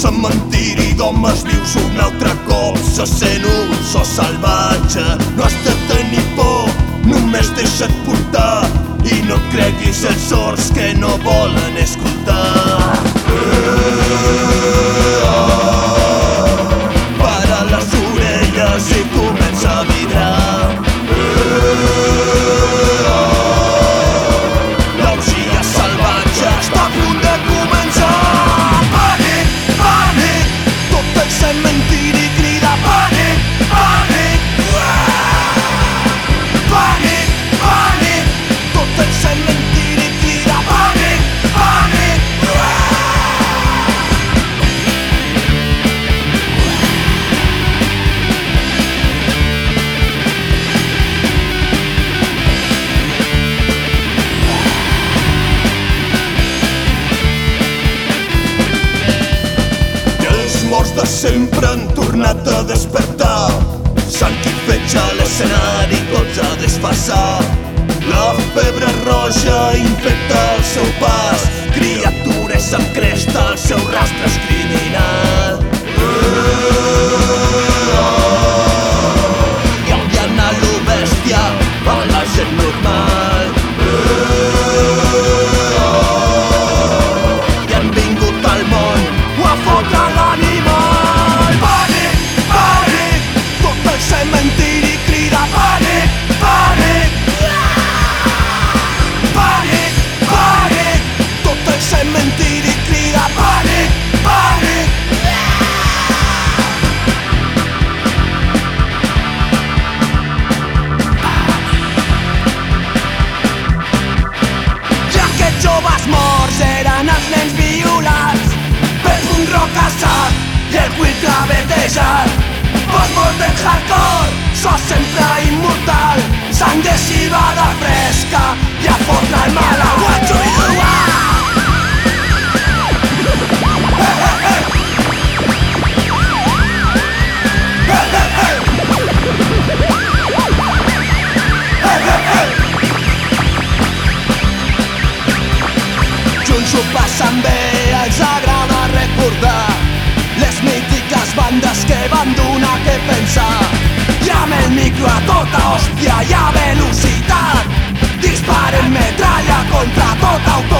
cementiri d'homes vius un altre cop. Se sent un so salvatge no has de tenir por. Només deixa't portar i no creguis els sords que no volen escoltar. para de sempre han tornat a despertar. Sang i fetge a l'escenari tots a desfassar La febre roja infecta el seu pas. Criatures amb cresta al seu rastre és gavetejar Postmortem hardcore, sos sempre immortal Sang decidada fresca i a fotre el mal a What do you want? Hey, hey, hey. Hey, hey, hey. Hey, hey, hey. Junts ho passen bé Y allá velocidad Disparen metralla contra tot auto